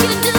You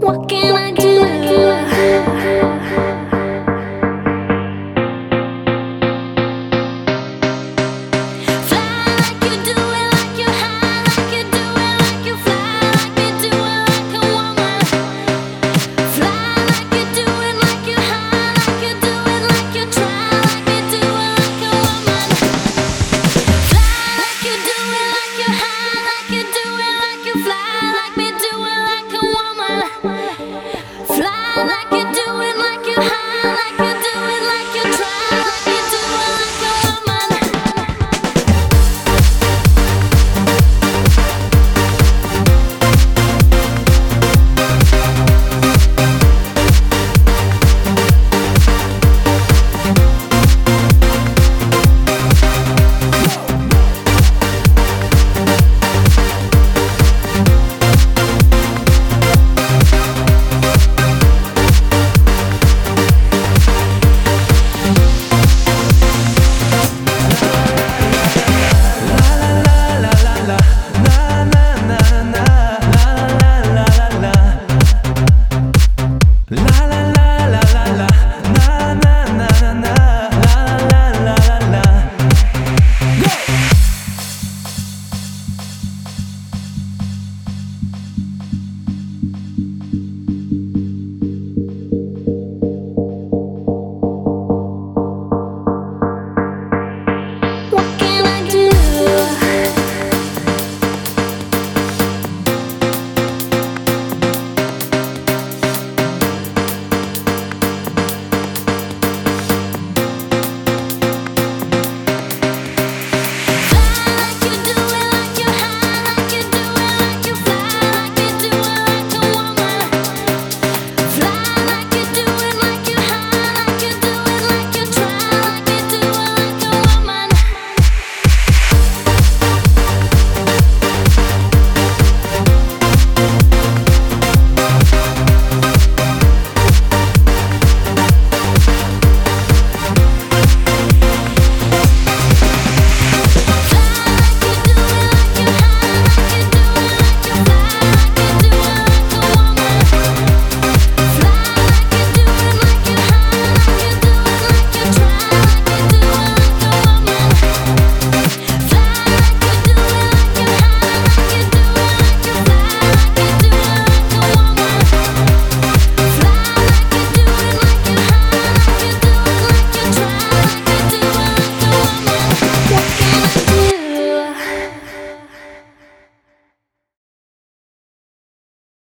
What can I do?